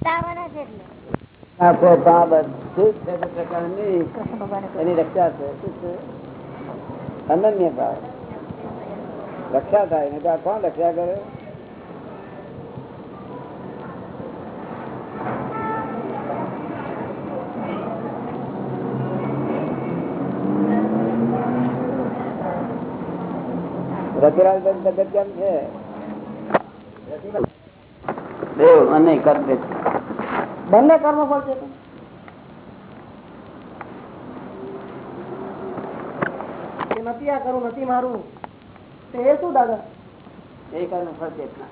આવવાના છે એટલે. આંખો પા બધું જ છે તે પ્રકારની કૃષ્ણ ભગવાને એની રક્ષા છે શું છે? અનન્ય ભાવ રક્ષા થાય ને તો આ કોણ રક્ષા કરે? રતિલાલબેન તબિયત કેમ છે? દેવ અને કરતે બંને કર્મ ફળ છે. નથી આ કરું નથી મારું તો એ શું દાદા? એ કર્મ ફળ ચેતના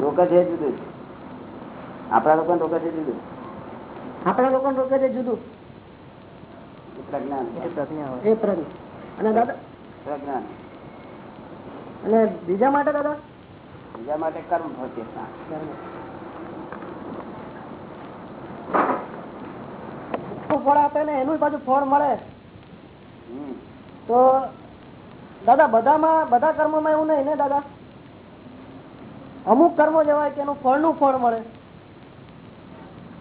રોક છે જુદું આપણા લોકો રોકે છે જુદું આપણા લોકો રોકે છે જુદું. એ પ્રજ્ઞાન. એ પ્રજ્ઞ અને દાદા? પ્રજ્ઞાન. અને બીજા માટે દાદા? બીજા માટે કર્મ ફળ ચેતના ફળ આપે ને એનું પાછું ફળ મળે. તો દાદા બધામાં બધા કર્મમાં એવું નહીં ને દાદા? અમુક કર્મો જેવા હોય કે એનું ફળનું ફળ મળે.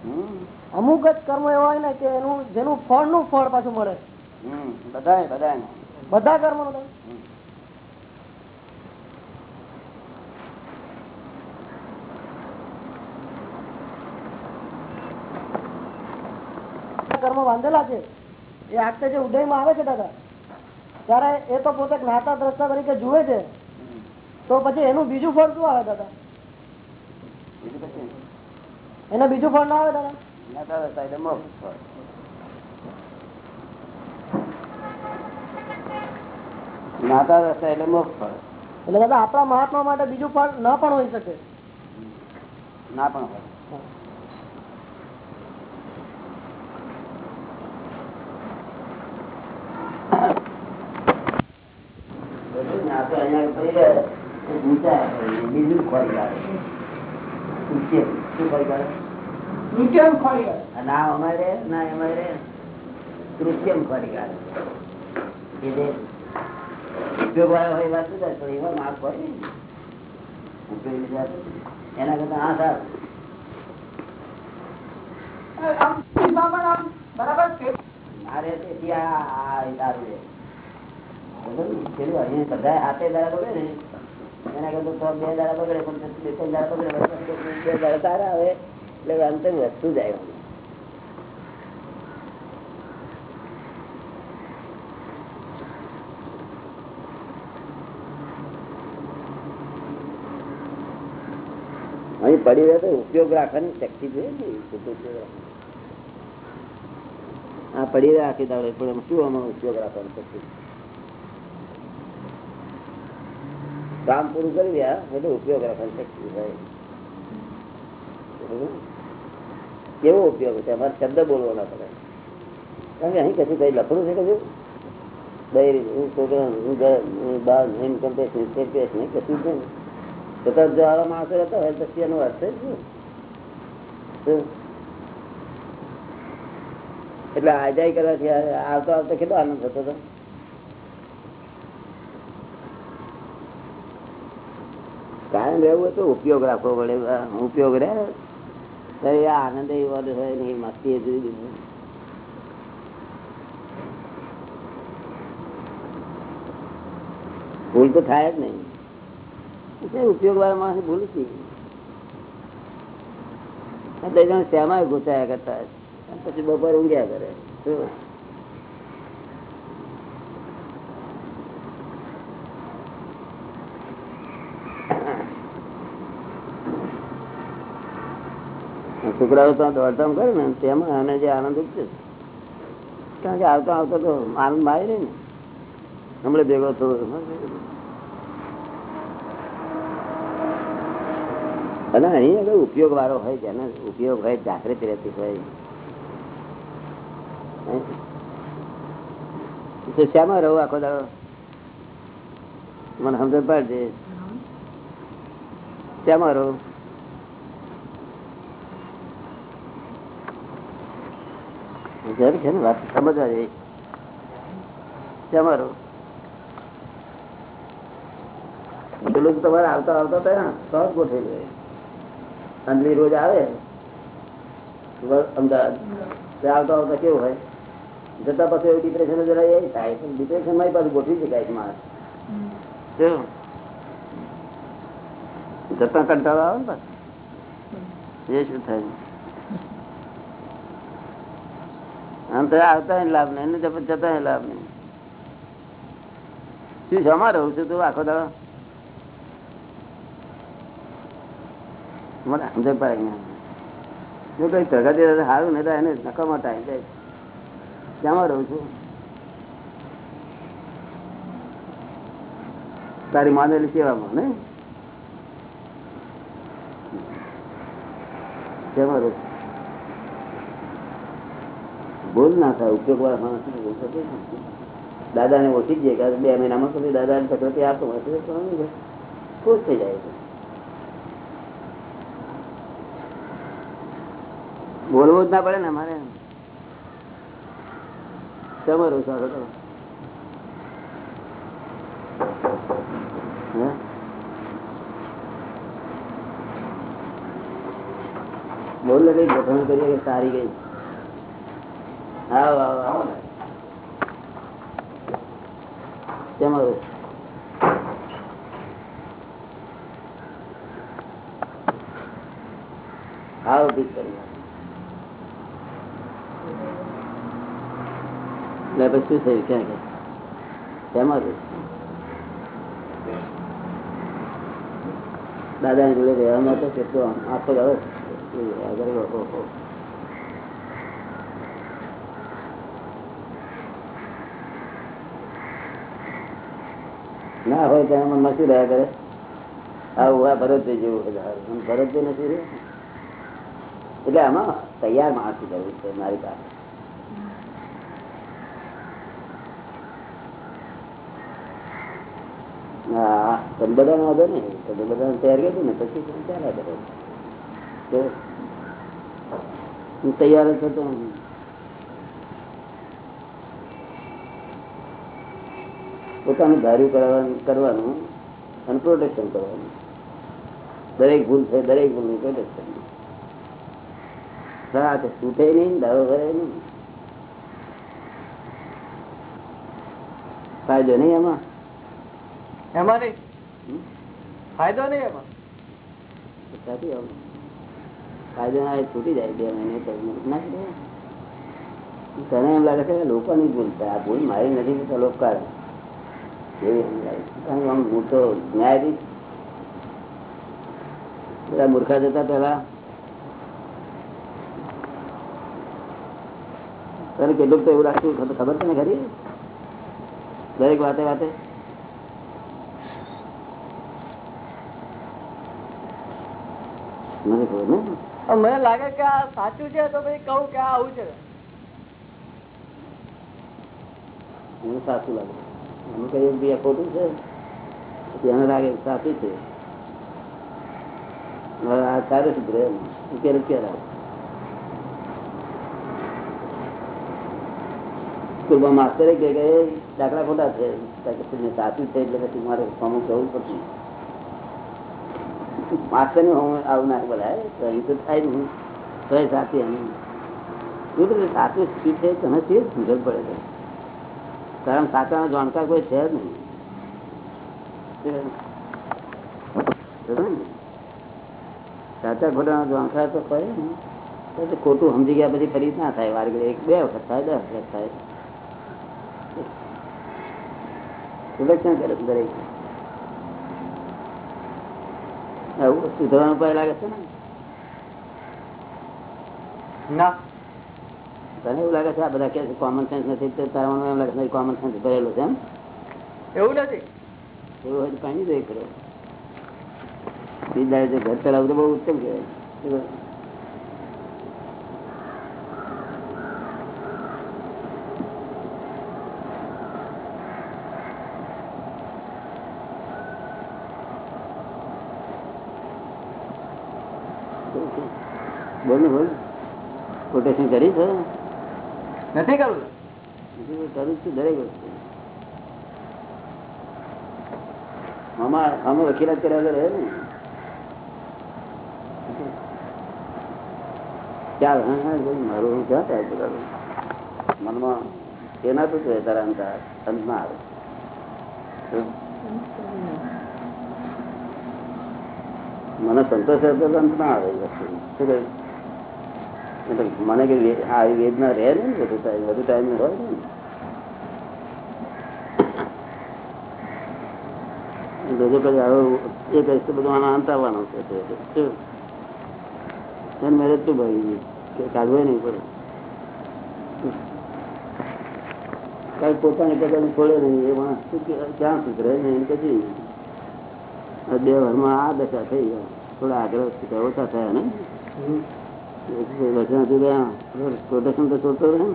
હમ. અમુક જ કર્મો એવા હોય ને કે એનું જેનું ફળનું ફળ પાછું મળે. બધા બધાય બધા કર્મો કર્મ બાંધેલા છે. એ આખતે જે ઉદયમાં આવે છે દાદા ત્યારે એ તો પોતે જ્ઞાતા દ્રષ્ટા તરીકે જુએ છે. તો પછી એનું બીજું ફળ શું આવે દાદા? એને બીજું ફળ ના આવે દાદા. જ્ઞાતા રસ્તા એટલે મોક્ષ ફળ. એટલે દાદા આપણા મહાત્મા માટે બીજું ફળ ન પણ હોઈ શકે. ના પણ હોય બધું ખોરી કાઢે. ખોરી કાઢે? ના અમારે ના અમારે ખોરી કાઢે. ઉપયોગ વાળા હોય વાત જુદા પણ એવા માર્ગ હોય ને. એના કરતા આ સારું મારે તેથી આ આ છે? પેલું અહીંયા બધા એટલે વધતું જાય અહીં પડી રહે તો ઉપયોગ રાખવાની શક્તિ રાખવાનો. આ પડી રહ્યા આખી દાડે, પણ શું આમાં ઉપયોગ રાખવાની શક્તિ કામ પૂરું કરી રહ્યા એટલે ઉપયોગ રાખવાની શક્તિ થાય? કેવો ઉપયોગ છે? અમારે શબ્દ બોલવાના પડે. કારણ કે અહીં કશું કઈ લખણું છે કશું? દઈ હું છોકરા હું બહાર નહીં ટેક્સ ઇન્કમ ટેક્સ નહીં કશું છે નહીં. છતાં જો આવા માણસો રહેતા હોય, તો એનો અર્થ જ? એટલે આજાઈ કરવાથી આવતો આવતો કેટલો આનંદ થતો હતો? હોય તો ઉપયોગ રાખવો પડે. ઉપયોગ રે? આનંદ હોય ને મસ્તી જુદી હોય. ભૂલ તો થાય જ નહીં. એટલે ઉપયોગ વાળા માણસ ભૂલ એટલે શ્યામાં ઘૂંચાયા કરતા પછી બપોર ઊંઘ્યા કરે. શું? છોકરાઓ તો દોડધામ કરે ને તેમાં એને જે આનંદ ઉપજે. કારણ કે આવતો આવતો તો આનંદ મારે ને. હમણાં ભેગો થયો અને અહીં આગળ ઉપયોગ વાળો હોય જેનો ઉપયોગ હોય જાગૃતિ રહેતી હોય. તો શામાં રહું આખો દાડો. મને સમજ પાડજે શામાં રહું. તમારે? આવતા આવતા તો સહજ ગોઠવેલું હોય રોજ આવે. અમદાવાદ. ત્યાં આવતા આવતા કેવું હોય? જતા પછી એવું ડિપ્રેશન જરા એ થાય ડિપ્રેશનમાં પાછું ગોઠવી શકાય છે માણસ? જતા કંટાળો આવે ને. એ શું થાય? આમ તો આવતા લાભ નહીં જતા લાભ નહીં. શું જમા રહું છું તું આખો દાડો? મને સમજ પડે જો કઈ પ્રગતિ સારું, નહીં એને નકામો ટાઈમ જાય ક્યાંમાં રહું છું? તારી માનેલી સેવામાં ને જમા રહું છું. ભૂલ ના થાય ઉપયોગ. દાદાને ઓછી જ જાય બે મહિનામાં પછી દાદાને પ્રકૃતિ આપો. ખુશ થઈ જાય છે બોલવું જ ના પડે ને અમારે તમારું સારું? બોલ કઈ ગોઠવણ કરીએ સારી ગઈ આવો ભીત કરી. શું થયું? ક્યાં ક્યાં તમારું દાદા ને જોડે રહેવા માટે કેટલો આખો દાડો? ના હોય તો એમાં મસી રહ્યા કરે? આ ઊભા ભરતભાઈ જેવું ભરતભાઈ નથી એટલે આમાં તૈયાર માણસ જરૂર છે મારી પાસે. નહીં. તમે બધા તૈયાર કર્યું ને, પછી ચાલ્યા કરો હું તૈયાર જ હતો પોતાનું ધાર્યું કરવાનું અને પ્રોટેક્શન કરવાનું. દરેક ભૂલ છે દરેક ભૂલનું પ્રોટેક્શન હા તો છૂટે નહીં દારો કરે નહીં. ફાયદો નહીં એમાં? એમાં નહીં. ફાયદો નહીં એમાં. સાચી વાત. ફાયદો ના છૂટી જાય બે મહિને નાખી દે તને એમ લાગે છે લોકોની ભૂલ છે. આ ભૂલ મારી નથી તો લોકો. કારણ આમ હું તો ન્યાયાધીશ બધા મૂર્ખા જતા પેલા તને કેટલુંક તો એવું લાગતું ખબર છે ને ખરી? દરેક વાતે વાતે. મને ખબર ને મને લાગે કે આ સાચું છે તો ભાઈ કહું કે આ આવું છે. મને સાચું લાગે. અમે કહીએ કે આ છે? એને લાગે સાચું છે. આ સારું સુધરે ઉકેલ માસ્તરે કે દાખલા ખોટા છે. સાચું છે એટલે પછી મારે અમુક જવું પડશે. માસ્તર ને હું આવું ના બોલાય. તો એ તો થાય નહીં. તો સાચી એમ. શું સાચું શું છે. તને શું સમજણ પડે? છે કારણ સાચા જાણકાર કોઈ છે જ નહીં. સાચા, ખોટા જાણકાર તો કોઈ ને ખોટું સમજી ગયા પછી ફરી ના થાય. વાર એક, બે વખત થાય, દસ વખત થાય. સુરક્ષણ કરે દરેક. આવું સુધારવાનું ઉપાય લાગે છે ને? ના. તને એવું લાગે છે આ બધા કે કોમન સેન્સ નથી તો તારામાં એમ લાગે કોમન સેન્સ ભરેલું છે એમ? એવું નથી. એવું હોય પાણી દે કરો બીજા ઘર ચલાવવું તો બહુ ઉત્તમ કહેવાય. બોલ બોલ. કોટેશન કરી છે? નથી કરવું કરું છું, દરેક વસ્તુ. આમાં વકીલાત કર્યા વગર ને? ચાલ, હા હા મારું ક્યાં થાય છે મનમાં એના તો જોઈએ તારા અંત અંતમાં આવે. મને સંતોષ અંતમાં આવે શું કહ્યું મને કે આ વેદના રહે ને બધું ટાઈમ બધું ટાઈમ હોય ને. બધું કઈ કઈ પોતાની પોતાની છોડે નહીં એ માણસ ક્યાં સુધરે ને એમ પછી બે વારમાં આ દશા થઈ ગયા થોડા સુધરા ઓછા થયા ને? વચન પ્રોટેક્શન તો ચોટતો રહે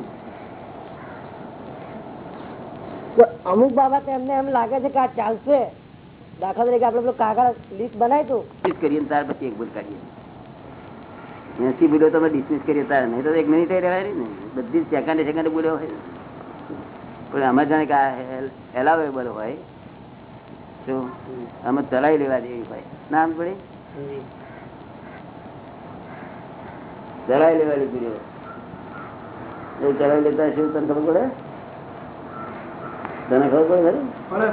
અમુક બાબતે એમને એમ લાગે છે કે આ ચાલશે. દાખલા તરીકે આપડે પેલું કાગળ લિસ્ટ બનાવી હતું કરીએ ત્યાર પછી એક ભૂલ કાઢીએ. એસી ભૂલો તમે ડિસમિસ કરીએ તાર નહીં તો એક મિનિટ રહેવાય ને. બધી સેકન્ડે સેકન્ડે ભૂલો હોય. પણ અમે જાણે કે આ એલાવેબલ હોય. શું અમે ચલાવી લેવા જેવી હોય. નામ પડે પડી ચલાવી લેવાની ભૂલો એ ચલાવી લેતા શું તને ખબર પડે? તને ખબર પડે ખરી?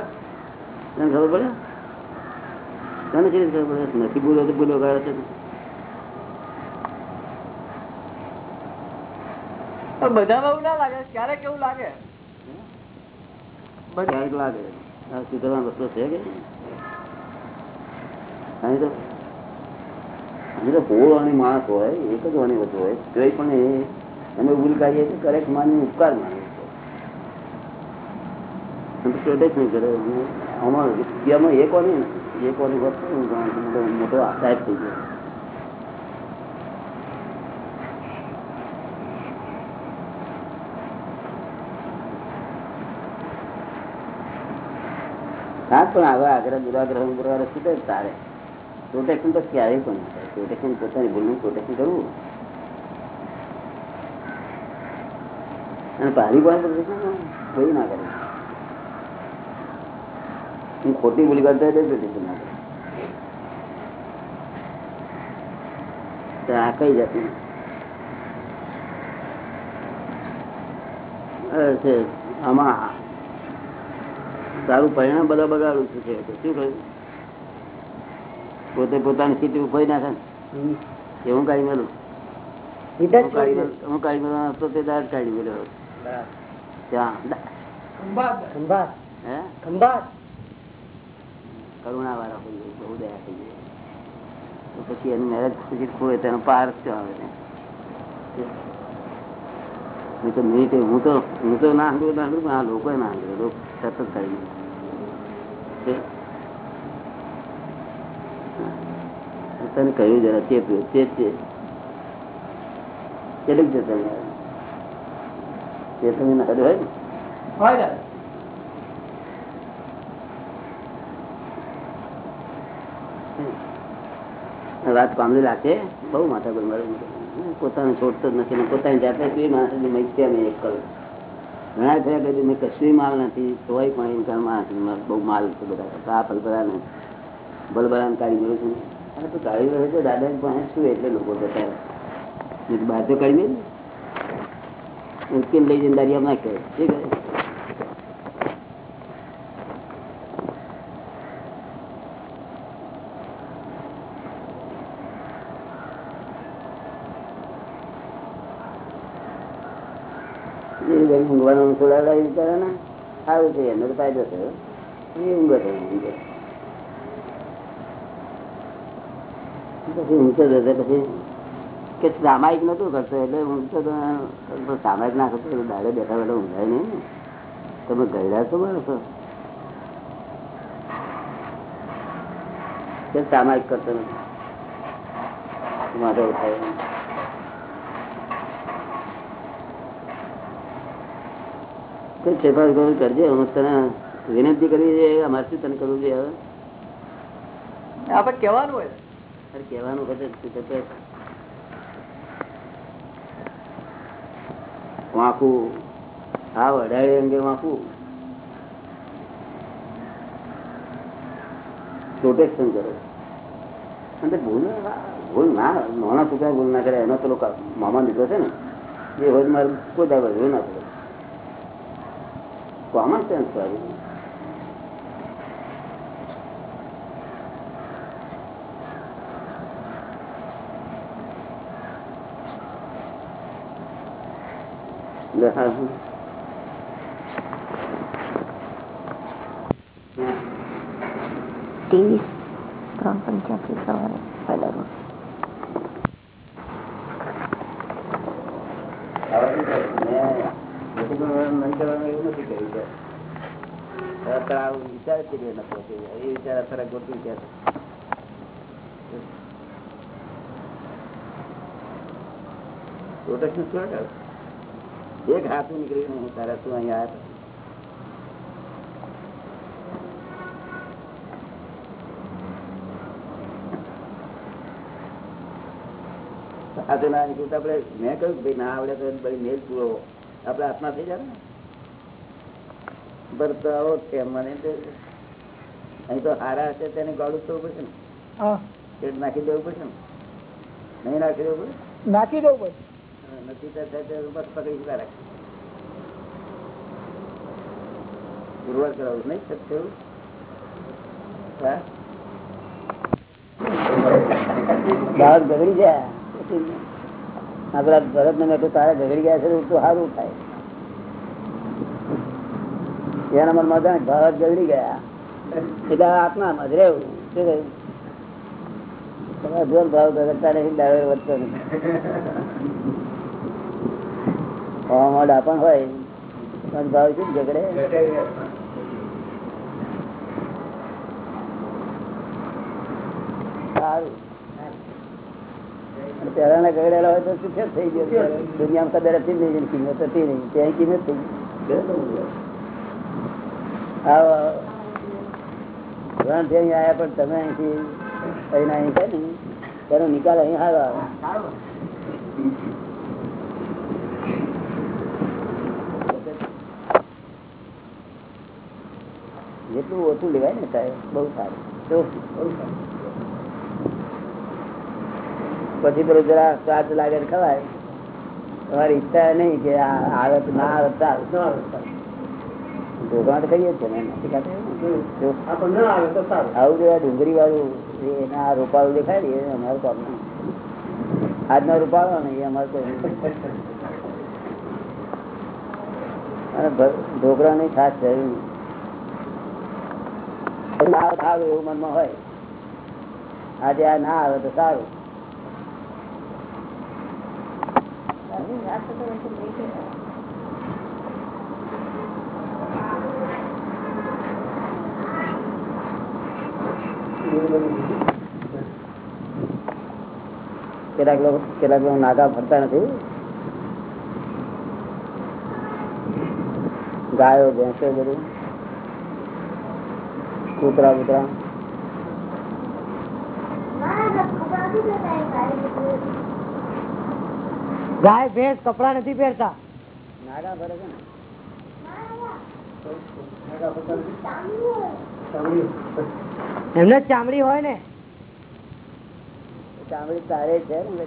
તને ખબર પડે? તને કેવી ખબર પડે? નથી ભૂલો તો ભૂલો કાઢે છે બધામાં એવું ના લાગે ક્યારેક એવું લાગે. ક્યારેક લાગે. સુધારવાનો રસ્તો છે કે અહીં તો તો સોળ માણસ હોય, એક જ વાણી વસ્તુ હોય તોય પણ અમે ભૂલ કાઢીએ તો કરેક્ટ માની ઉપકાર માની અને એક વાની એક થઈ ગયો. હા, પણ આગળ આગ્રહ, દુરાગ્રહ દુરાગ્રહ શું તારે? પ્રોટેક્શન તો ક્યારેય પણ પ્રોટેક્શન પોતાની ભૂલનું પ્રોટેક્શન કરવું. અને પારી પણ પ્રોટેક્શન કોઈ ના કરે. હું ખોટી ભૂલી કરતા એટલે પ્રોટેક્શન ના કરે આ કઈ છે, આમાં તારું પરિણામ બધા બગાડું છું છે. શું કહ્યું પોતે પોતાની સ્થિતિ ઊભી નાખે ને. કે હું કાઢી મેલું હું કાઢી મેલું હું કાઢી મેલું તો તે દાદ કાઢી ત્યાં. ખંભાત. કરુણા વાળા હોય છે, બહુ દયા થઈ પછી એની મેરેજ તેનો પાર ક્યાં આવે ને હું તો મિનિટે હું તો હું તો ના પણ આ લોકો ના હંગું લોકો સતત કરી દે. તને કહ્યું જરા ચેપ્યું ચેપ છે. કેટલીક છે તમે તમે ના? હોય હોય વાત કામલી લાગે. બહુ માથા પર મારું. પોતાને છોડતો જ નથી પોતાની જાતે બી માણસ મૈત્યા મેં એક કરું. ઘણા થયા કે મેં કશું માલ નથી તોય પણ ઇન્કમ માણસ બહુ માલ છે બધા. આ ભલભરા બલબરાને કાઢી મળ્યું છું અને તો ગાડી રહ્યો છે દાદા પણ શું એટલે લોકો જતા બહાર તો કાઢી મેં ઉકેલ લઈ જઈને દારિયા નાખે. શું કરે? ને. આવું છે, એનો ફાયદો થયો. એ ઊંઘે પછી ઊંચો જશે પછી કે સામાયિક નતું કરતો, એટલે ઊંચો તો સામાયિક ના કરતો દાડે બેઠા બેઠા ઊંઘાય નહીં ને. તમે ગયડા તો માણસો? કે સામાયિક કરતો નથી? માથે ઉઠાય કોઈ કરવું કરજે, હું તને વિનંતી કરવી છે, અમારથી તને કરવું જોઈએ હવે. આપણે કહેવાનું હોય. કહેવાનું કદાચ વાંકું, હા વડાડી અંગે વાંકું. પ્રોટેક્શન કરો. અને ભૂલ ભૂલ ના, નાના છોકરા ભૂલ ના કરે, એનો તો લોકો મામા દીકરો છે ને, એ હોય મારે કોઈ દાખલ ભૂલ ના કરે. કોમન સેન્સ વાળું. ત્રેવીસ ત્રણ પંચ્યાસી સવારે પહેલાં વિચાર કરી નતો એ વિચાર અત્યારે ગોઠવી છે? પ્રોટેક્શન શું કર એક હાથું નીકળી નહીં તારા તું અહીંયા ના તો મેં કહ્યું ભાઈ ના આવડે તો ભાઈ મેલ પૂરો આપડે હાથમાં થઈ જાય ને? જ છે મને તો અહીં તો હારા હશે તેને ગાડું થવું પડશે ને? નાખી દેવું પડશે ને? નહીં નાખી દેવું પડે? નાખી દેવું પડે નથી નહીં? ગયા ભરત ને મેં તારા ગગડી ગયા છે, તો સારું થાય. એના મનમાં જાણે ભારત ગગડી ગયા. એટલે આત્મામાં જ રહેવું શું કહ્યું? તમારા ભાવ ગગડતા નથી ડાયવર વધતો નથી. ડાપણ હોય, પણ ભાવ શું ઝઘડે પહેલાના ગગડેલા થઈ ગયો દુનિયામાં કદર નહીં, કિંમત હતી ત્યાં કિંમત થઈ અહીં આવ્યા પણ તમે અહીંથી અહીં છે ને, તેનો નિકાલ અહીં સારો આવે જેટલું ઓછું લેવાય ને સાહેબ બહુ સારું. તો પછી પેલું જરા સ્વાદ લાગે ખવાય. તમારી ઈચ્છા નહીં કે આવે તો ના આવે તો સારું. ઢોકળા કહીએ ખાઈએ જ છે ને નથી ખાતા એવું ને? જો આવું જો ડુંગળી વાળું એના રૂપાળું દેખાય ને એ અમારું કામ નહીં. આજનો રોપાળો ને એ અમારે કોઈ નહીં. અને ઢોકળાની ખાસ જરૂર સારું એવું મનમાં હોય. આજે આ ના આવે તો સારું. કેટલાક લોકો કેટલાક લોકો નાગા ફરતા નથી. ગાયો, ભેંસો બધું. કૂતરા કૂતરા ગાય ભેંસ કપડા નથી પહેરતા. નાગા ફરે છે ને. એમને ચામડી હોય ને. ચામડી તારે છે ને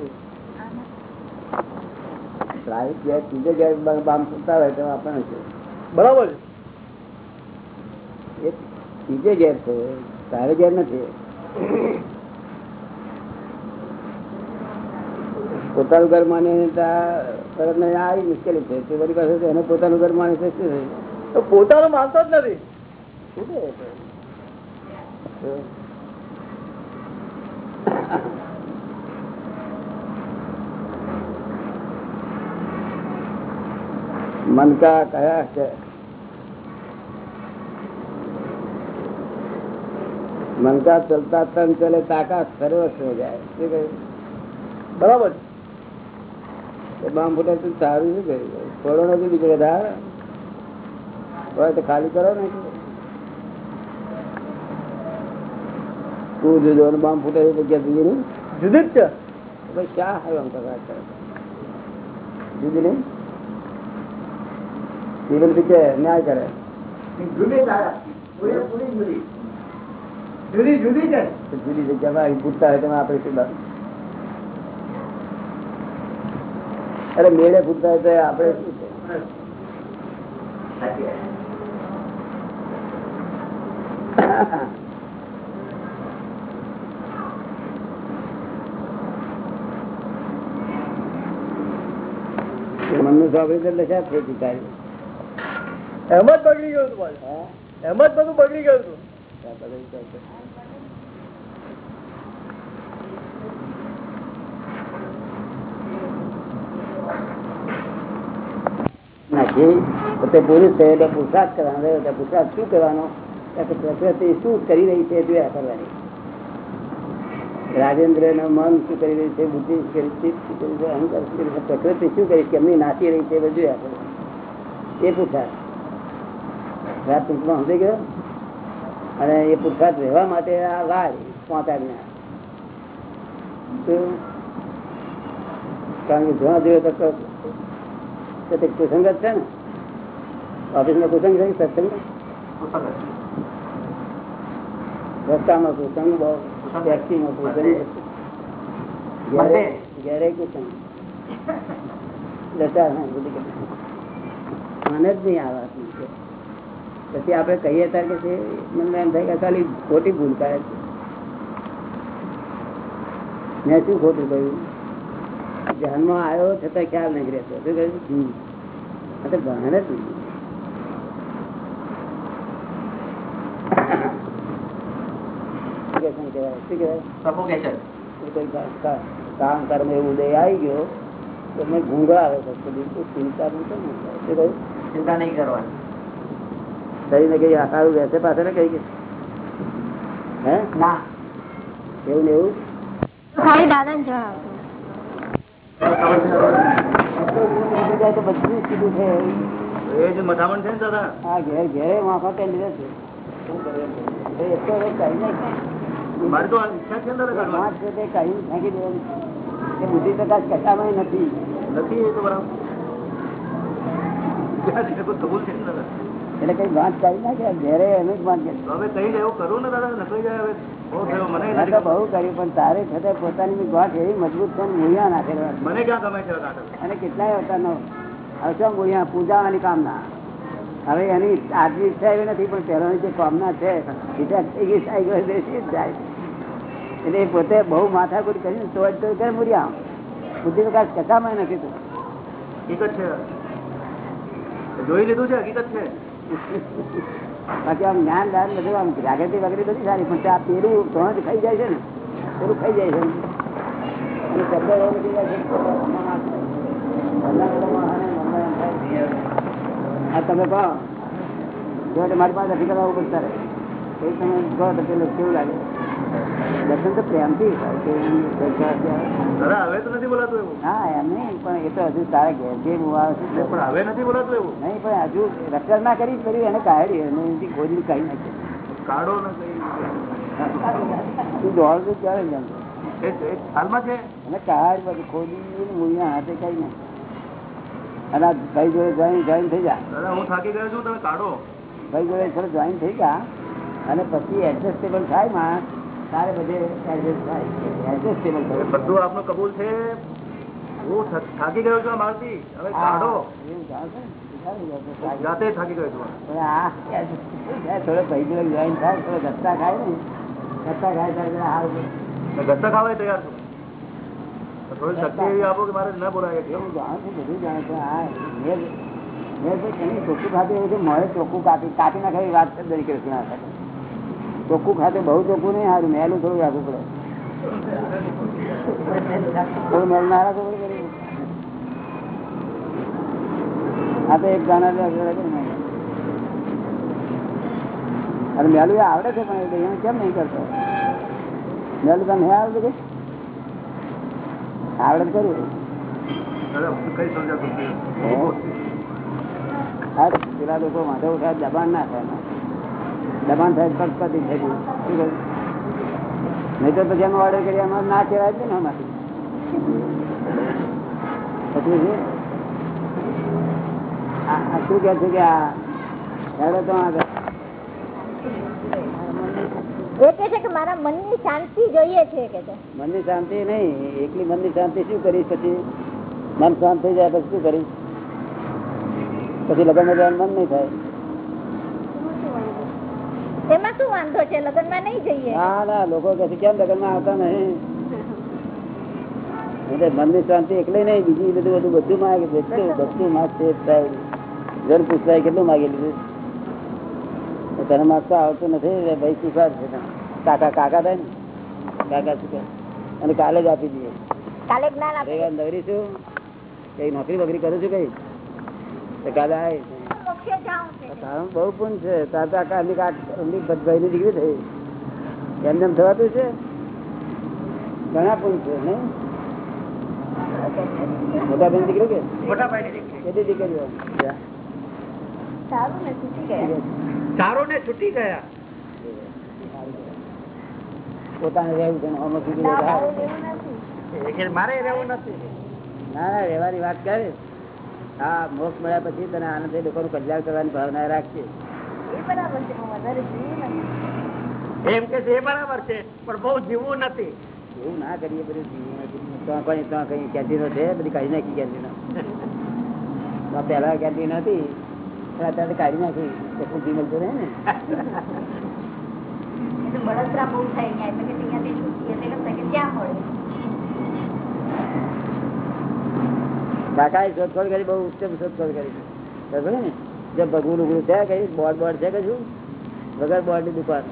બરાબર બીજે ઘેર છે તારે ઘેર નથી. પોતાનું ઘર માને તરત ને આવી મુશ્કેલી છે. તે બધી પાસે એને પોતાનું ઘર માને છે શું તો પોતાનો માનતો જ નથી. શું છે? એ તો? તો मन का कया है मन का चलता तन चले ताका सर्वस्व हो જાય શું કહ્યું? બરાબર એ બામ ફૂટે તો સારું શું કર્યું થોડો નથી બીજો વધારે હોય તો ખાલી કરો ને તું જુદો અને બામ ફૂટે તો જગ્યા જુદી નહીં જુદી જ છે ભાઈ ક્યાં આવ્યો આમ તકરાર કરે જુદી નહીં સિવિલ રીતે ન્યાય કરે જુદી જુદી છે. તો જુદી જગ્યામાં પૂછતા હોય તમે આપણે શું અરે મેળે પૂછતા હોય તો આપણે મનનું એટલે શા થઈ ચૂકાય બગડી ગયું હતું જ બધું બગડી ગયું હતું. પોતે રાજેન્દ્રનું મન શું કરી રહ્યું છે, બુદ્ધિ કરી શું કરી શું કરી પ્રકૃતિ શું કરી કેમની નાચી રહી છે બધું જોયા કરવાનું. એ પુરુષાર્થ. વાત ટૂંકમાં સમજી ગયો? અને એ પુરુષાર્થ રહેવા માટે આ લાય પાંચ આજ્ઞા શું? કારણ કે જ્યાં જોઈએ તો ક- તો તે કુસંગત છે ને ઓફિસમાં કુસંગ છે કે સત્સંગ રસ્તામાં કુસંગ બહુ ટેક્સીમાં કુસંગ ઘેરે ઘેરે કુસંગ લટાર હા, બધી કુસંગ. મને જ નહીં આ વાતનું છે. પછી આપણે કહીએ ત્યારે કે છે, મને એમ થાય કે ખાલી ખોટી ભૂલ કરે છે. મેં શું ખોટું કહ્યું? ધ્યાનમાં આવ્યો છતાં ખ્યાલ નહીં રહેતો. શું કહ્યું. આ તો ભાન જ કામ કર્મ એવું ઉદય આવી ગયો તો મેં આવે છે? ચિંતા નહીં કરવાની. શરીરને કઈ સારું રહેશે કઈ હે? ના. એવું ને એવું? ખાલી દાદા જણાવતો નીકળી બધું સીધું છે એ જે મથામણ છે ને દાદા? આ ઘેર ઘેરે વાંખો તે છે. એ એટલો હવે કઈ નહીં. મારી તો ઈચ્છા છે ને દાદા કાઢવાની. વાંચ છે તે કઈ ફેંકી દેવાનું એ બુદ્ધિ પ્રકાશ કશામાં નથી. નથી એ તો બરાબર? કબૂલ છે દાદા. એટલે કઈ વાંચ કરી નાખે ઘેરે એનું જ વાંચ કરે. હવે કઈ એવું કરું ને દાદા નકળી જાય હવે. બહુ કર્યું પણ તારે છતાં પોતાની ગાંઠ એવી મજબૂત છે મૂળિયા નાખેલા મને ક્યાં ગમે છે અને કેટલાય અવતારનો શું મૂળિયા પૂજાવાની કામના હવે એની આજની ઈચ્છા એવી નથી પણ પહેલાની જે કામના છે ઈચ્છા જ જાય. એટલે એ પોતે બહુ માથાકૂટ કરીને તો જ તો કરે મૂળિયા બુદ્ધિ વિકાસ કશામાં નથી તું. હકીકત છે. જોઈ લીધું છે હકીકત છે. બાકી આમ જ્ઞાન દાન બધું આમ જાગૃતિ વગેરે બધી સારી, પણ આ પેલું તો જ ખાઈ જાય છે ને, પેલું ખાઈ જાય છે આ તમે કહો. જો મારી પાસે નથી કરવા ઉપર રહે એ તમે કહો તો પેલું કેવું લાગે? દર્શન તો પ્રેમથી થાય કે એમ દર્શન આવે. દાદા હવે તો નથી બોલાતું એવું? હા એમ નહીં પણ એ તો હજુ તારા ઘેર જે હું આવે છે પણ હવે નથી બોલાતું એવું? નહીં પણ હજુ રક્ષણ ના કરી કર્યું એને કાઢી અને એનાથી ખોદી કાઢી નાખી. કાઢો ને તું દોડ તો ક્યારે જમ એ એ હાલમાં છે? અને કાઢ પછી ખોદી મૂળિયા હાથે કઈ નહીં અને ભાઈ જોડે જોઈન જોઈન થઈ જા. હું થાકી ગયો છું તમે કાઢો. ભાઈ જોડે થોડો જોઈન થઈ જા. અને પછી એડજસ્ટેબલ થાયમાં તારે બધે બધું. આપનું કબૂલ છે? હું થાકી ગયો છું મારતી મારથી હવે કાઢો. ને? જાતે થાકી ગયો છું. થોડો ભાઈ જોઈન થાય થોડો ગત્તા ખાય ને. ત્યારે મેં ગસ્તા ખાવા તૈયાર છું. થોડી શક્તિ એવી આપો કે મારે ન બોલાય. એવું જાણું છે બધું જાણું છે. હા મેં ઘણી ચોખ્ખું ખાતું એવું છે મળે ચોખ્ખું કાપી કાપી નાખે વાત કરી દરેક સાથે ચોખ્ખું ખાતે બહુ ચોખ્ખું નહીં સારું મેલું થોડું રાખવું પડે. થોડું મેલ ના રાખવું પડે આ તો એક દાણા અરે મેલું આવડે છે પણ એટલે એને કેમ નહીં કરતો? મેલું તને આવડે કે આવડે કર્યું પેલા લોકો માથે ઉઠાય દબાણ ના થાય. દબાણ થાય પક્ષપાતી થઈ ગયું. શું કહ્યું? નહીં તો પછી એમાં ઓર્ડર કરી એમાં ના કહેવાય છે ને આમાંથી પછી શું? કે છે કે આ હેડો તો આગળ. એ કે છે કે મારા મનની શાંતિ જોઈએ છે કે છે. મનની શાંતિ નહીં એકલી મનની શાંતિ શું કરીશ પછી? મન શાંત થઈ જાય પછી શું કરીશ? પછી લગ્ન મન નહીં થાય. એમાં શું વાંધો છે? લગ્નમાં નહીં જઈએ? ના ના લોકો કેમ લગ્નમાં આવતા નહીં? એટલે મનની શાંતિ એકલી નહીં બીજી બધું બધું બધું માગે બધું બધું માગશે ઘર પૂછવાય કેટલું માગી લીધું? તને માગતા આવતું નથી ભાઈ શીખવાડ છે કાકા કાકા થાય ને કાકા શીખવાડ અને કાલે જ આપી દઈએ. કાલે જ્ઞાન આપી નવરી છું કઈ નોકરી વોકરી કરું છું કઈ? કાલે છે તારું બહુ પણ છે. તાર તો આખા અમની કાક- ભાઈ ની દીકરી થઈ. એમ જેમ થવાતું છે? ઘણા પણ છે ને મોટા બેન દીકરી કે? મોટા ભાઈ કેટલી દીકરીઓ. જા. સારું ને છૂટી ગયા? ચારો ને છૂટી ગયા. પોતાને રહેવું છે ને ના, મારે મારે રહેવું નથી. ના ના રહેવાની વાત કરે. હા મોક્ષ મળ્યા પછી તને આનંદ લોકોનું કલ્યાણ કરવાની ભાવના રાખશે એમ કે છે એ બરાબર છે પણ બહુ જીવવું નથી. એવું ના કરીએ બધું જીવન નથી. તો કઈ તો કઈ કેન્ટીનો છે બધી કાઢી નાખી કેન્ટીનો તો પેલા કેન્ટીન હતી અત્યારે તો કાઢી નાખી. તો પૂછી મળતું રહે ને. બળતરા બહુ થાય ત્યાં એટલે ત્યાં મળે. કાકાએ શોધખોળ કરી બહુ ઉત્તમ શોધખોળ કરી. ને? જો ભગવું ઉગડું છે કઈ બોર્ડ બોર્ડ છે કશું વગર બોર્ડની દુકાન.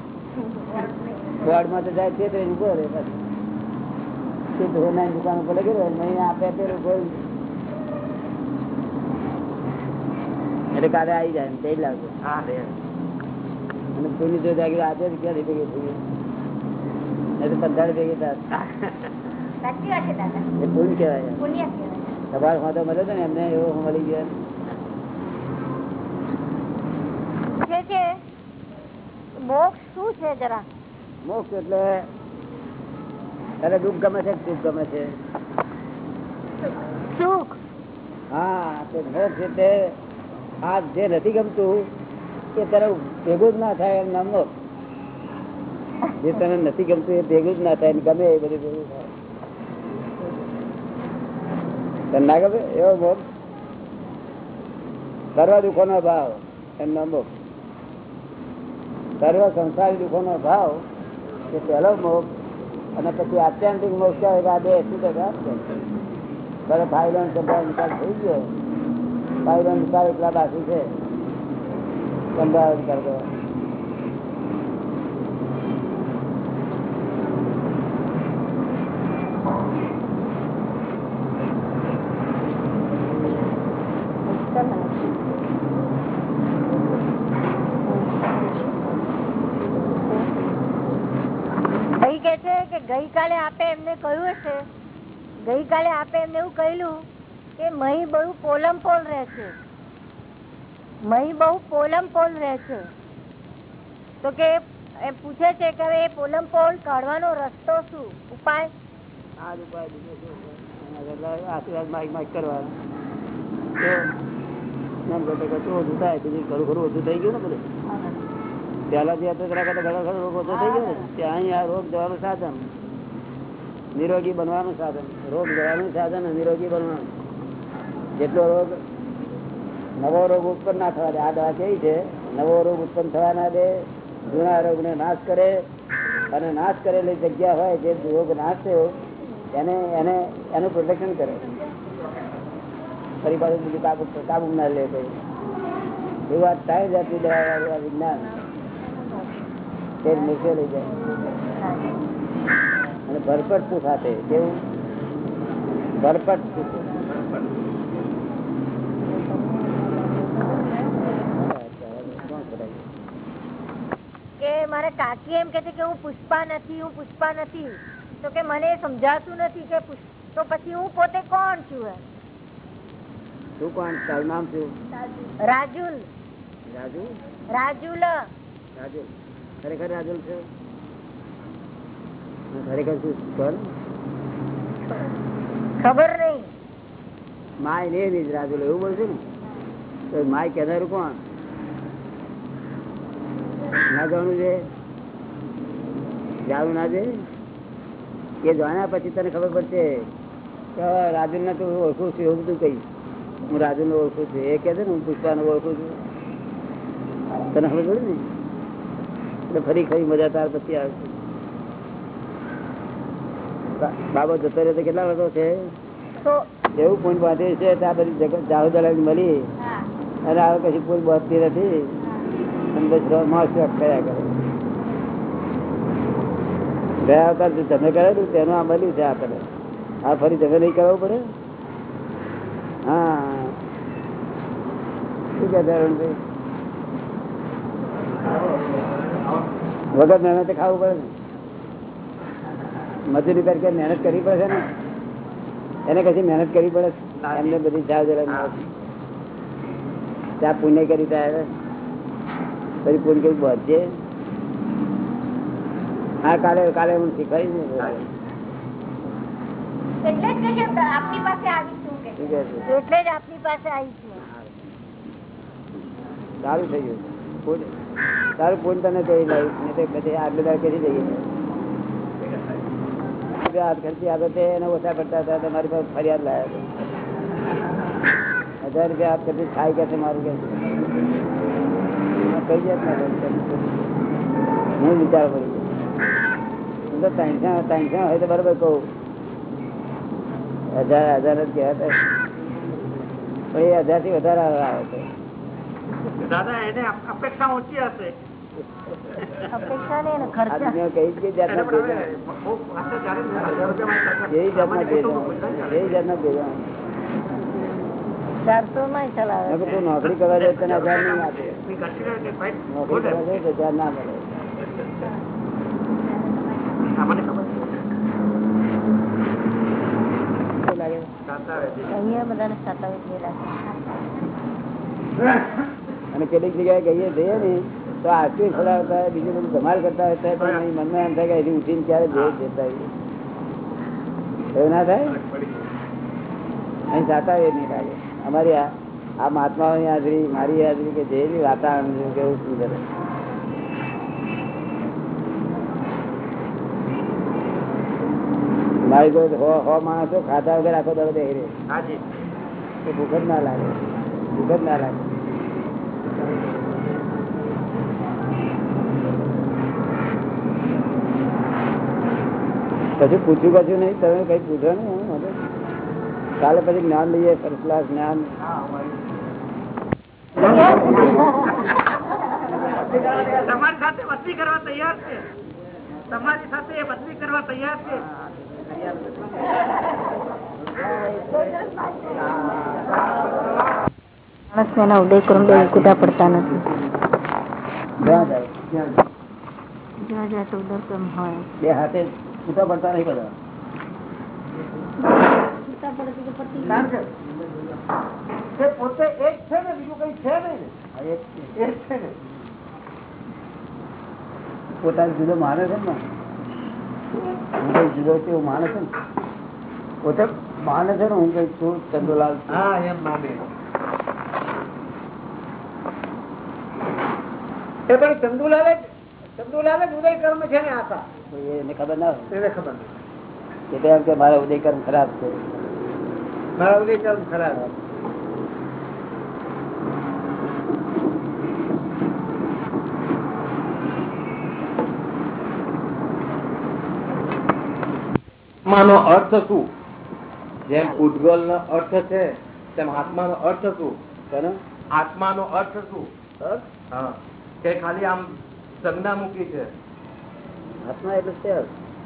બોર્ડમાં તો જાય છે તો એ ઊભો હોનાની દુકાન ઉપર લગેલો નહીં આપે પેલું કોઈ એટલે કાલે આવી જાય ને તે જ લાવજો હા રે અને કોઈની જો જાગી આજે ક્યાં રીતે થઈ ગઈ પંદર ભેગી થાય સાચી વાત છે દાદા. એ પૂર્ણ કહેવાય. પુણ્ય કહેવાય. સવાર તો મળે છે ને એમને એવો મળી ગયો? છે કે મોક્ષ શું છે જરા? મોક્ષ એટલે તારે દુઃખ ગમે છે સુખ ગમે છે? સુખ? હા તો મોક્ષ એટલે આ જે નથી ગમતું એ તને ભેગું જ ના થાય એમ નામ જે તને નથી ગમતું એ ભેગું જ ના થાય ગમે એ બધું ભેગું થાય. તને ના ગમે એવો ભોગ? સર્વ દુઃખો નો ભાવ એમનો ભોગ. સર્વ સંસારી દુઃખો નો ભાવ એ પહેલો મોક્ષ અને પછી આત્યંતિક મોક્ષ આ બે શું ટકા ત્યારે ફાઇલો સંભાળ નિકાલ થઈ ગયો. ફાઇલો નિકાલ એટલા બાકી છે. સંભાળ નિકાલ કરો ભાઈ કે છે કે ગઈકાલે આપે એમને કહ્યું હશે ગઈકાલે આપે એમને એવું કહેલું કે મહી બહુ પોલમ પોલ રહે છે. મહી બહુ પોલમ પોલ રહે છે. તો કે એ પૂછે છે કે એ પોલમ પોલ કાઢવાનો રસ્તો શું? ઉપાય? આ આશીર્વાદ માઇક માઇક કરવાનો. ઓછું થાય. બીજું ઘણું ખરું ઓછું થઈ ગયું ને બધું. પેલા જે હતું તેના કરતા ઘણો ખરો રોગ ઓછો થઈ ગયો ને. ત્યાં રોગ જવાનું સાધન. નિરોગી બનવાનું સાધન. રોગ જવાનું સાધન નિરોગી બનવાનું. જેટલો રોગ નવો રોગ ઉત્પન્ન ના થવા દે. આ દવા કેવી છે? નવો રોગ ઉત્પન્ન થવા ના દે, જૂના રોગ નાશ કરે અને નાશ કરેલી જગ્યા હોય જે રોગ નાશ થયો, એને એને, એનું પ્રોટેક્શન કરે. ફરી પાછું બીજું કાબુ કાબુ ના લે એવું આ ત્રણ જાતની દવા વિજ્ઞાન. તે નીચે લઈ જાય. અને ભરપટ સુખ આપે કેવું? ભરપટ સુખ કે મારે કાકી એમ કે છે કે હું પુષ્પા નથી હું પુષ્પા નથી. તો કે મને એ સમજાતું નથી કે પુષ- તો પછી હું પોતે કોણ છું એમ? શું કોણ? તારું નામ શું? રાજુલ. રાજુ રાજુલ. રાજુ ખરેખર રાજુ છે? ખરેખર શું? કર ખબર નહીં. માય ને રાજુ એવું બોલશે ને? તો માય કહેનારું કોણ? ના જાણું છે. જાણું ના છે? એ જાણ્યા પછી તને ખબર પડશે કે રાજુ ને તું ઓળખું છું એવું બધું કહીશ હું રાજુ ને ઓળખું છું. એ કે છે ને હું પુષ્પા ને ઓળખું છું. તને ખબર પડે ને? એટલે ફરી ખરી મજા તાર પછી આવશે બાબા જતો રહે તો કેટલા લોકો છે? એવું પુલ બાંધ્યું છે ત્યાં બધી જાહુ દલાલ મળી. અને આવે પછી પુલ બાંધતી નથી. અને રો- મોજ કર્યા કરે. ગયા અવતાર જે તમે કરેલું તેનું આ મળ્યું છે આપણે. આ ફરી તમે નહીં કરવું પડે? હા. શું કે અરુણભાઈ વગર મહેનતે ખાવું પડે ને? મજૂરી તરીકે મહેનત કરવી પડે છે ને? એને કશી મહેનત કરવી પડે? છે? એમને બધી ચા જરા ચા પુણ્ય કરી થાય પછી પુણ્ય કરી બધે હા કાલે કાલે હું શીખવાડીશ ને. એટલે જ કે છે આપની પાસે આવી છું કે. શું કહે છે? એટલે જ આપની પાસે આવી છું સારું થઈ ગયું પુણ્ય. સારું પુણ્ય તને કહી લાવીશ નહીં તો પછી આગલે દાડે કરી દઈએ બે હાથ ખર્ચી આપે તે એને ઓછા કરતા હતા તમારી પાસે ફરિયાદ લાવ્યા હતા હજાર રૂપિયા હાથ ખર્ચી થાય કે છે મારું કે કઈ જાત ના હું વિચાર કરું ગયો તો ટેન્શન ટેન્શન હોય તો બરોબર કહું. હજાર હજાર જ કહેવાય પણ એ હજારથી વધારે આવે છે દાદા, એને અપેક્ષા ઓછી હશે. અપેક્ષા ને એનો આ ખર્ચા દુનિયા કઈ જ કઈ જાતના ભેગા જેવી જાતના ભેગા જેવી જાતના ભેગા ચારસો માં ચલાવે મેં કીધું તું નોકરી કરવા જાય તને હજાર નહીં આપે નોકરી કરવા જાય તો હજાર ના મળે શું લાગે અહીંયા બધાને સતાવી ગયેલા અને કેટલીક જગ્યાએ ગઈએ જઈએ ને તો ખોલાવતા હોય બીજું બધું ધમાલ કરતા હોય તો મનમાં એમ થાય કે અહીંથી ઉઠીને ક્યારે જઈએ જતા એવું ના થાય? અહીં જાતા એ નહીં લાગે અમારી આ આ મહાત્માઓની હાજરી મારી હાજરી કે જે બી વાતાવરણ કેવું સુંદર મારી કોઈ હો હો માણસો ખાધા વગર આખો દડો બેહી રહ્યો ભૂખ જ ના લાગે. ભૂખ જ ના લાગે. પછી પૂછ્યું કશું નહીં તમે કઈ પૂછો નહીં એમ હવે. કાલે પછી જ્ઞાન લઈએ ફર્સ્ટ ક્લાસ જ્ઞાન. તમારી સાથે વસ્તી કરવા તૈયાર છે. તમારી સાથે એ વસ્તી કરવા તૈયાર છે. માણસ એના ઉદય કર્મ બે કુદા પડતા નથી. જ્યાં જાય. જ્યાં જ્યાં તો ઉદય કર્મ હોય. બે હાથે છૂટા પડતા નહીં બધા. કારણ કે તે પોતે એક છે ને બીજું કઈ છે નહીં ને. આ એક છે. એક છે ને. પોતાને જુદો માને છે ને હું કઈ જુદો છે એવું માને છે ને? પોતે માને છે ને હું કઈ છું ચંદુલાલ છું. હા એમ માને. એ પણ ચંદુલાલે ચંદુલાલે જ ઉદય કર્મ છે ને આશા કોઈ એને ખબર ના હોય. એને ખબર એટલે એમ કે મારા ઉદય કર્મ ખરાબ છે. મારા ઉદય કર્મ ખરાબ આત્માનો અર્થ શું? જેમ ઉદ્ગલ નો અર્થ છે તેમ આત્મા નો અર્થ શું? આત્મા નો અર્થ શું? હા. કે ખાલી આમ સંજ્ઞા મૂકી છે. આત્મા એટલે.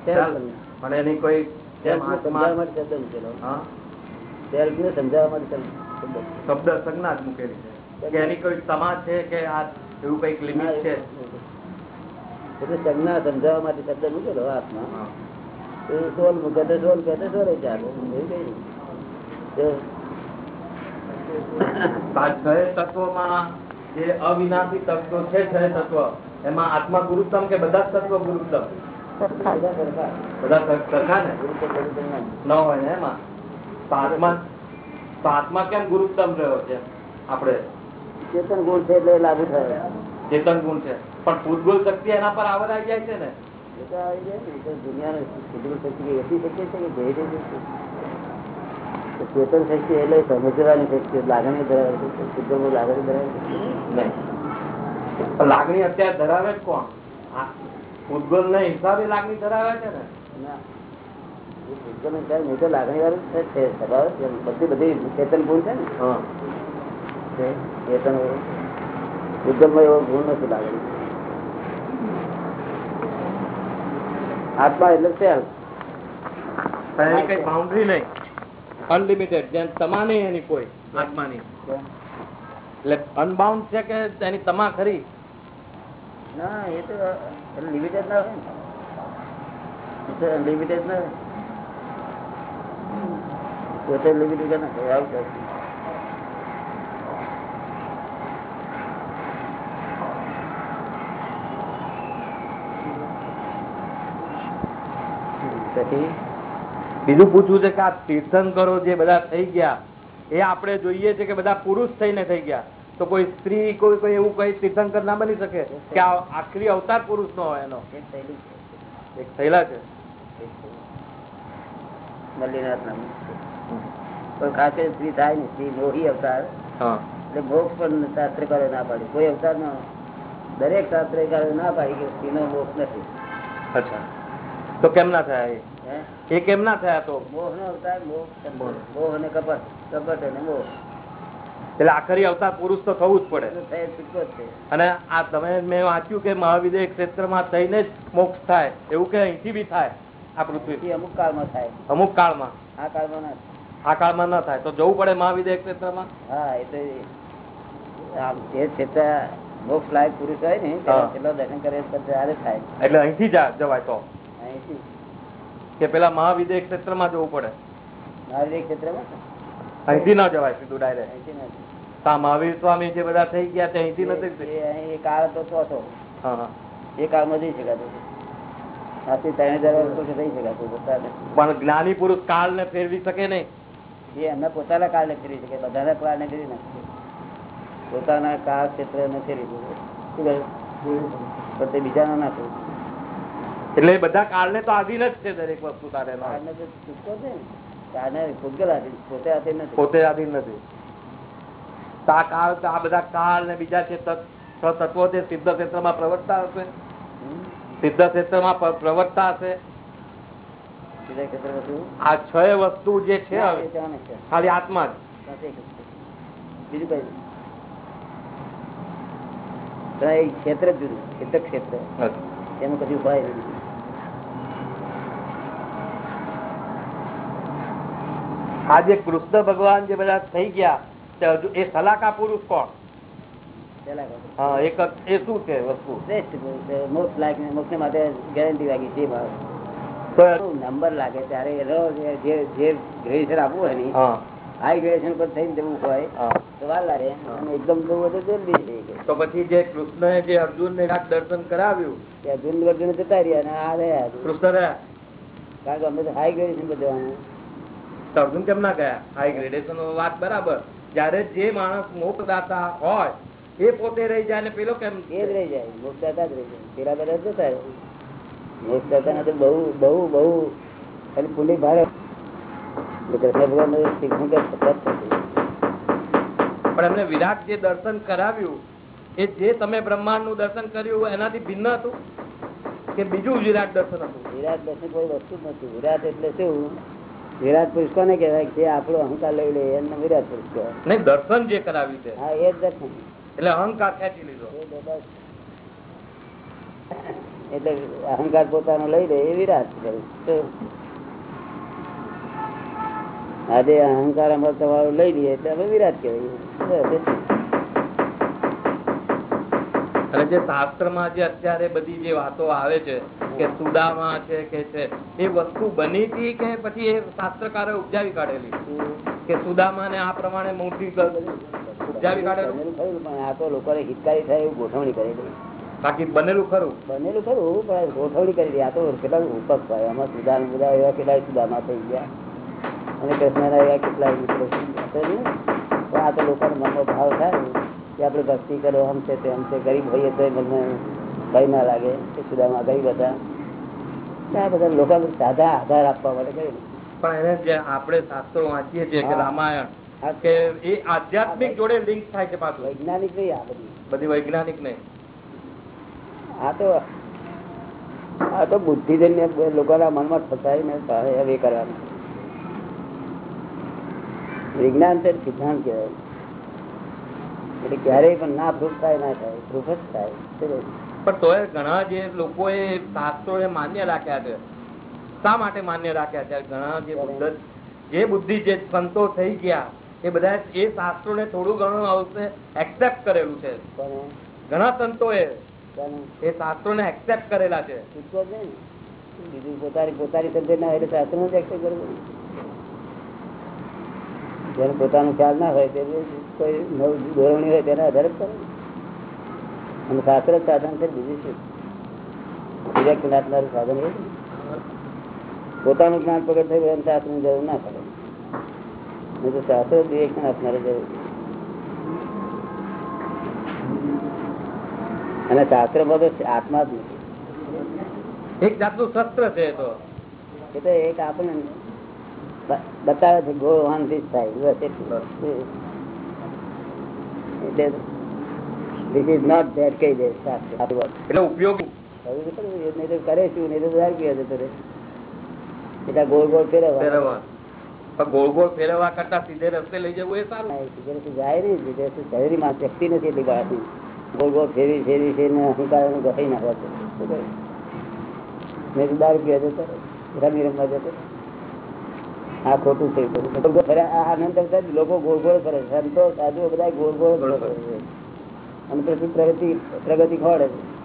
Self પણ એની કોઈ જેમ Self ને આત્મા સમજાવવા માટે શબ્દ મૂકેલો. હા? ને સમજાવવા માટે શબ્દ. સંજ્ઞા જ મૂકેલી છે. કે એની કોઈ સમાજ છે કે આ એવું કંઈક લિમિટ છે? એટલે સંજ્ઞા સમજાવવા માટે શબ્દ મૂકેલો આત્મા એ સોલ મૂકે સોલ કહે સોલ ચાલે. એવું કઈ નહીં. જો આ છ તત્વમાં જે અવિનાશી તત્વો છે છ તત્વ. એમાં આત્મા ગુરુત્તમ કે બધા જ તત્વો ગુરુત્તમ બધા સરખા. ને? ના. ન હોય ને એમાં? આત્મા આત્મા કેમ ગુરુત્તમ રહ્યો છે? આપણે ચેતન ગુણ છે એટલે લાગુ થાય. ચેતન ગુણ છે. પણ ભૂતગુલ શક્તિ એના પર આવરાઈ જાય છે ને? એ આવી જાય ને. છે છે? ચેતન શક્તિ એટલે સમજવાની શક્તિ લાગણી ધરાવે છે. લાગણી ધરાવે છે. લાગણી અત્યારે ધરાવે જ કોણ? ભૂતગોલ ના હિસાબે લાગણી ધરાવે છે ને? લાગણી વાળું જ છે બધી બધી ચેતન ગુણ છે ને? ચેતન શુદ્ધમાં એવો ગુણ નથી લાગણી. આત્મા એટલે સેલ્ફ. કઈ બાઉન્ડ્રી નહીં. અનલિમિટેડ જેમ તમાને એની કોઈ આત્માની. એટલે અનબાઉન્ડ છે કે એની તમા ખરી? ના એ તો લિમિટેડ ના હોય ને. એ તો અનલિમિટેડ ના પોતે લિમિટેડ ના હોય આવું પછી બીજું પૂછવું છે કે આ તીર્થંકરો જે બધા થઈ ગયા એ આપણે જોઈએ છે કે બધા પુરુષ થઈને થઈ ગયા. તો કોઈ સ્ત્રી કોઈ કોઈ એવું કઈ તીર્થંકર ના બની શકે કે આખરી અવતાર પુરુષ નો હોય એનો? એક થયેલી છે. ખાસ સ્ત્રી થાય ને સ્ત્રી મોહી અવતાર. એટલે મોક્ષ પણ શાસ્ત્રકારો ના પાડ્યું કોઈ અવતારમાં દરેક શાસ્ત્રકારો ના પાડી કે સ્ત્રીનો મોક્ષ નથી. અચ્છા. તો કેમ ના થયા? એ કેમ ના થયા તો? મોહ નો અવતાર મોહ અને કપટ કપટ અને મોહ. એટલે આખરી અવતાર પુરુષ તો થવું જ પડે. એટલે અને આ તમે મેં વાંચ્યું કે મહાવિદ્ય ક્ષેત્રમાં થઈને જ મોક્ષ થાય. એવું કે અહીંથી બી થાય? આ પૃથ્વી. અમુક કાળમાં થાય. અમુક કાળમાં. આ કાળમાં ના આ કાળમાં ન થાય. તો જવું પડે મહાવિદ્ય ક્ષેત્રમાં? હા એ તો જે ક્ષેત્ર મોક્ષ લાયક પુરુષ હોય ને હા. દર્શન કરે ત્યારે થાય. એટલે અહીંથી જવાય તો? કે પેલા મહાવિદ્ય ક્ષેત્રમાં જવું પડે. ક્ષેત્રમાં? અહીંથી ના જવાય સીધું ડાયરેક્ટ મહાવીર સ્વામી જે બધા થઈ ગયા તે અહીંથી નથી એ- કાળ તો ચોથો હા હા. એ કાળમાં જઈ શકાતું પણ જ્ઞાની પુરુષ કાળ ને ફેરવી શકે નહીં. એ એમના પોતાના કાળને ફેરવી શકે. બધાના કાળને ફેરવી ના પોતાના કાળ ક્ષેત્રને ફેરવી શકે. બીજાનો ના ફેરવી. એટલે બધા કાળ ને તો આધીન જ છે દરેક વસ્તુ તારે પોતે આધીન નથી. પોતે આધીન નથી. આ કાળ આ બધા કાળ ને બીજા છે તત્વો તે સિદ્ધ ક્ષેત્રમાં પ્રવર્તતા હશે. સિદ્ધ ક્ષેત્રમાં પ્ર- પ્રવર્તતા હશે. બીજા ક્ષેત્રમાં શું? આ છ વસ્તુ જે છે ખાલી આત્મા જ. બીજું કઈ? ક્ષેત્ર જુદું. સિદ્ધ ક્ષેત્ર. એમાં કદી ઉપાય નથી આ જે કૃષ્ણ ભગવાન જે બધા થઈ ગયા એ સલાકા પુરુષ કોણ? એ શું છે વસ્તુ? શ્રેષ્ઠ પુરુષ છે. મોક્ષ માટે ગેરંટી લાગી છે નંબર લાગે ત્યારે એનો જે જે ગ્રેજ્યુએશન આપવું હોય ને હાઈ ગ્રેજ્યુએશન પર થઈને જવું હોય તો વાર લાગે અને એકદમ જવું હોય તો જલ્દી તો પછી જે કૃષ્ણ જે અર્જુન ને દર્શન કરાવ્યું અર્જુન અર્જુન જતા રહ્યા અને આ રહ્યા. કૃષ્ણ રહ્યા. કારણ કે અમે તો હાઈ ગ્રેજ્યુએશન પર જવાનું. તો અર્જુન કેમ ના ગયા? આ ગ્રેડેશન વાત બરાબર. જયારે જે માણસ મોક્ષદાતા હોય એ પોતે રહી જાય ને પેલો કેમ? એ જ રહી જાય. મોક્ષદાતા જ રહી જાય. પેલા બધા જતા મોક્ષદાતા તો બહુ બહુ બહુ ખાલી પુલી ભારે કૃષ્ણ ભગવાન શિક્ષણ પણ એમને વિરાટ જે દર્શન કરાવ્યું એ જે તમે બ્રહ્માંડનું દર્શન કર્યું એનાથી ભિન્ન હતું? કે બીજું વિરાટ દર્શન હતું? વિરાટ દર્શન કોઈ વસ્તુ નથી. વિરાટ એટલે શું? વિરાટ પુરુષ કોને કહેવાય જે આપણો અહંકાર લઈ લે એને વિરાટ પુરુષ કહેવાય નહીં દર્શન જે કરાવ્યું છે હા એ જ દર્શન એટલે અહંકાર ખેંચી લીધો. એટલે અહંકાર પોતાનો લઈ લે એ વિરાટ. આજે અહંકાર અમારે તમારું લઈ લઈએ એટલે અમે વિરાટ કહેવાય. અને જે શાસ્ત્રમાં જે અત્યારે બધી જે વાતો આવે છે કે સુદામા છે કે છે એ વસ્તુ બની હતી કે પછી એ શાસ્ત્રકારે ઉપજાવી કાઢેલી? કે સુદામા ને આ પ્રમાણે મોટી ઉપજાવી કાઢેલું? પણ આ તો લોકોને હિતકારી થાય એવું ગોઠવણી કરેલી બાકી બનેલું ખરું? બનેલું ખરું પણ ગોઠવણી કરી આ તો કેટલા ઉપક હોય આમાં સુદાન બધા એવા કેટલાય સુદામા થઈ ગયા. અને કૃષ્ણના એવા કેટલાય મિત્રો? પણ આ તો લોકોનો મનનો ભાવ થાય કે આપણે ભક્તિ કરો આમ છે તેમ છે ગરીબ હોઈએ તો મનમાં ભય ના લાગે કે સુદામા ગરીબ હતા. આ બધા લોકો સાદા આધાર આપવા માટે કર્યું. પણ એને જે આપણે શાસ્ત્રો વાંચીએ છીએ કે. રામાયણ કે એ આધ્યાત્મિક જોડે લિંક થાય છે પાછું. વૈજ્ઞાનિક નહીં આ બધી. બધી વૈજ્ઞાનિક નહીં. આ તો આ તો બુદ્ધિજન્ય લોકોના મનમાં ફસાય ને તારે હવે કરવાનું. વિજ્ઞાન તે સિદ્ધાંત કહેવાય. એટલે ક્યારેય પણ ના પ્રૂફ થાય ના થાય પ્રૂફ જ થાય. પણ તોય ઘણા જે લોકોએ શાસ્ત્રો માન્ય રાખ્યા છે શા માટે માન્ય રાખ્યા છે? ઘણા જે જે બુદ્ધિ જે સંતો થઈ ગયા એ બધા એ શાસ્ત્રો ને થોડું ઘણું આવશે એક્સેપ્ટ કરેલું છે. પણ ઘણા સંતો એ શાસ્ત્રો ને એક્સેપ્ટ કરેલા છે. બીજું પોતાની પોતાની સમજણ ના હોય એટલે શાસ્ત્ર જ એક્સેપ્ટ કરવું જેને પોતાનો ખ્યાલ ના હોય તે કોઈ નવ દોરવણી હોય તેના આધારે કરે. અને શાસ્ત્ર જ સાધન છે બીજું શું? વિવેક નાખનારું સાધન હોય પોતાનું જ્ઞાન પગડ થયું અને શાસ્ત્રની જરૂર ના પડે. નહીં તો શાસ્ત્ર જ વિવેક જરૂર. અને શાસ્ત્રમાં તો આત્મા જ નથી. એક જાતનું શસ્ત્ર છે તો. એ તો એક આપણને બતાવે છે ગો વાન થાય. બસ એટલું. એટલે ધીસ ઇઝ નોટ ધેટ કહી દે શાસ્ત્ર સાચી વાત. એટલે ઉપયોગી હવે તો ખરું, એ નહીં તો કરે શું નહીં તો દારૂ પીવે જતો રહે. એટલે ગોળ ગોળ ફેરવવા ફેરવવા ગોળ ગોળ ફેરવવા કરતા સીધે રસ્તે લઈ જવું એ સારું સિગરેટ જાય નહીં સિગરેટ શરીરમાં શક્તિ નથી એટલી બાળકની ગોળ ગોળ ફેરવી ફેરવી ફેરીને અહંકાર ઘટાઈ નાખવા છે? નહીં તો જતો રમી રમવા જતો. આ ખોટું છે આનંદ લોકો ગોળ ગોળ કરે. સંતો, સાધુઓ બધા ગોળ ગોળ ફરે. છે. અને પછી પ્રગતિ પ્રગતિ ખોડે છે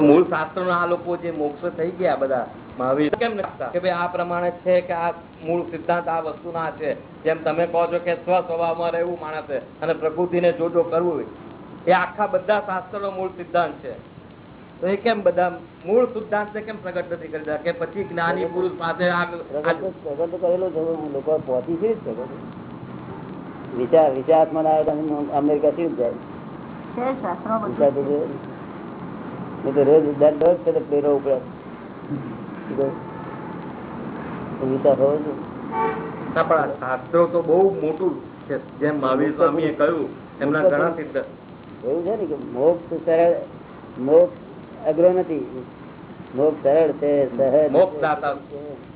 મૂળ શાસ્ત્ર આ લોકો જે મોક્ષ થઈ ગયા બધા, મહાવીર, કેમ નથી કે ભાઈ આ પ્રમાણે છે કે આ મૂળ સિદ્ધાંત આ વસ્તુ ના છે જેમ તમે કહો છો કે સ્વ સ્વભાવમાં રહેવું માણસે અને પ્રકૃતિને જો જો કરવું એ આખા બધા શાસ્ત્રનો મૂળ સિદ્ધાંત છે તો એ કેમ બધા મૂળ સિદ્ધાંત કેમ પ્રગટ નથી કરતા? કે પછી જ્ઞાની પુરુષ પાસે પ્રગટ કરેલું લોકો પહોંચી છે જ વિચાર વિચારાત્મક અમેરિકા જાય? વિચાર તો રોજ રોજ ઉપડે વિચાર હોવો જોઈએ. શાસ્ત્રો બહુ મોટું છે. જેમ મહાવીર સ્વામીએ કહ્યું એમના ઘણા સિદ્ધાંત એવું છે ને કે મોક્ષ સરળ મોક્ષ અઘરો નથી. મોક્ષ સરળ છે સહજ મોક્ષ દાતા.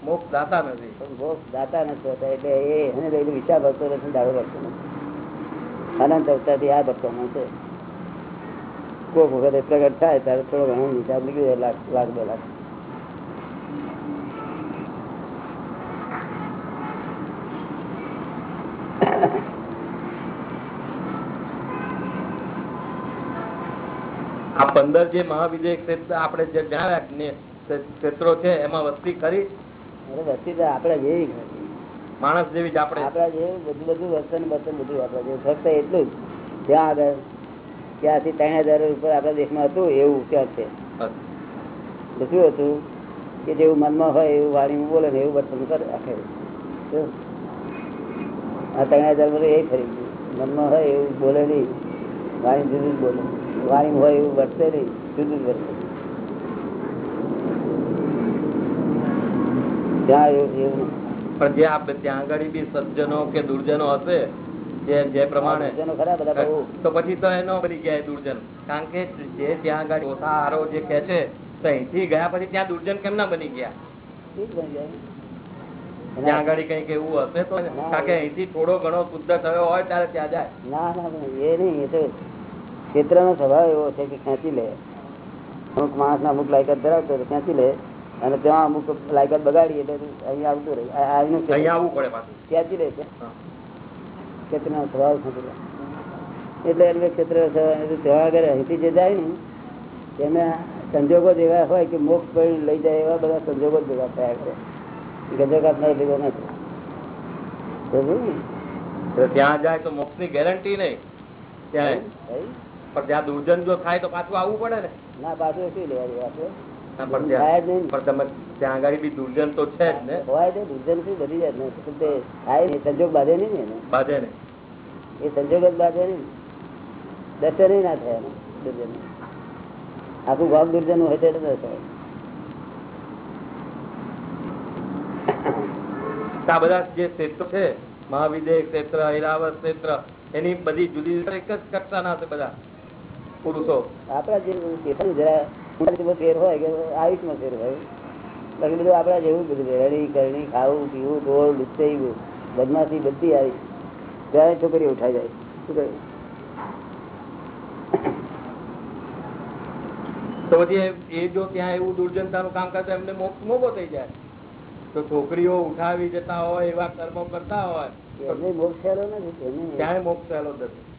મોક્ષ દાતા નથી. મોક્ષ દાતા નથી હોતા એટલે એ એને લઈને વિચાર ભરતો નથી દાડો ભરતો નથી. અનંત અવતારથી આ ભરતો છે. કોઈક વખત પ્રગટ થાય ત્યારે થોડો ઘણો વિચાર નીકળી જાય લાખ લાખ બે લાખ આ પંદર જે મહાવિજય ક્ષેત્ર આપણે જે જણાવ્યા ક્ષેત્રો છે એમાં વસ્તી કરી વસ્તી આપણે જેવી માણસ જેવી જ આપણે. આપણા જેવું બધું બધું વર્તન વર્તન બધું આપડા જેવું. ફક્ત એટલું જ. ત્યાં આગળ ત્યાંથી ત્રણ હજાર ઉપર આપણા દેશમાં હતું એવું ત્યાં છે. શું હતું? કે જેવું મનમાં હોય એવું વાણીમાં બોલે ને એવું વર્તન કરે આખે આ ત્રણ હજાર બધું એ ફરી ગયું મનમાં હોય એવું બોલે નહીં. વાણી જુદું જ બોલે. વાણીમાં હોય એવું વર્તે નહીં જુદું જ વર્તે. ત્યાં એવું એવું. પણ જે આપણે ત્યાં આગળ બી સજ્જનો કે દુર્જનો હશે જે જે પ્રમાણે. સજ્જનો ખરા બધા બહુ. તો પછી તો એનો બની ગયા દુર્જન. કારણ કે જે ત્યાં આગળ ઓછા આરો જે કે છે તો અહીંથી ગયા પછી ત્યાં દુર્જન કેમ ના બની ગયા? ત્યાં આગળ કંઈક એવું હશે તો કારણ કે અહીંથી થોડો ઘણો શુદ્ધ થયો હોય ત્યારે ત્યાં જાય. ના ના ના, એ નહીં એ તો ક્ષેત્રનો સ્વભાવ એવો છે કે ખેંચી લે? અમુક માણસ અમુક લાયકાત ધરાવતો તો ખેંચી લે? અને ત્યાં અમુક લાયકાત બગાડી એટલે અહીંયા આવતું રહે. ખેંચી લે છે. ક્ષેત્રનો સ્વભાવ ખેંચી લે એટલે એમને ક્ષેત્ર અહીંથી જે જાય ને તેને સંજોગો જ એવા હોય કે મોક્ષ પડી લઈ જાય એવા બધા સંજોગો જ ભેગા થયા કરે. ગજો ના ભેગો નથી. ત્યાં જાય તો મોક્ષની ગેરંટી નહીં ત્યાં? પણ ત્યાં દુર્જન જો થાય તો પાછું આવવું પડે ને. ના પાછું શું લેવા દેવા છે? આખું ગામ દુર્જન હોય તો આ બધા જે ક્ષેત્રો છે મહાવિદ્ય ક્ષેત્ર ઐરાવત ક્ષેત્ર એની બધી જુદી જુદી એક જ કક્ષાના છે બધા. પુરુષો. આપણા જે ચેતન જરા ફેર હોય કે આયુષમાં ફેર હોય. બાકી બધું આપણા જેવું બધું રેડી કરણી ખાવું પીવું ઢોળ લુચ્ચાઈ બદમાશી બધી આવી. ત્યારે છોકરી ઉઠાઈ જાય. શું કહ્યું? તો પછી એ- જો ત્યાં એવું દુર્જનતાનું કામ કરતા એમને મોક્ષ મોગો થઈ જાય. તો છોકરીઓ ઉઠાવી જતા હોય એવા કર્મો કરતા હોય મોક્ષ થયેલો નથી. ક્યાંય મોક્ષ થયેલો નથી.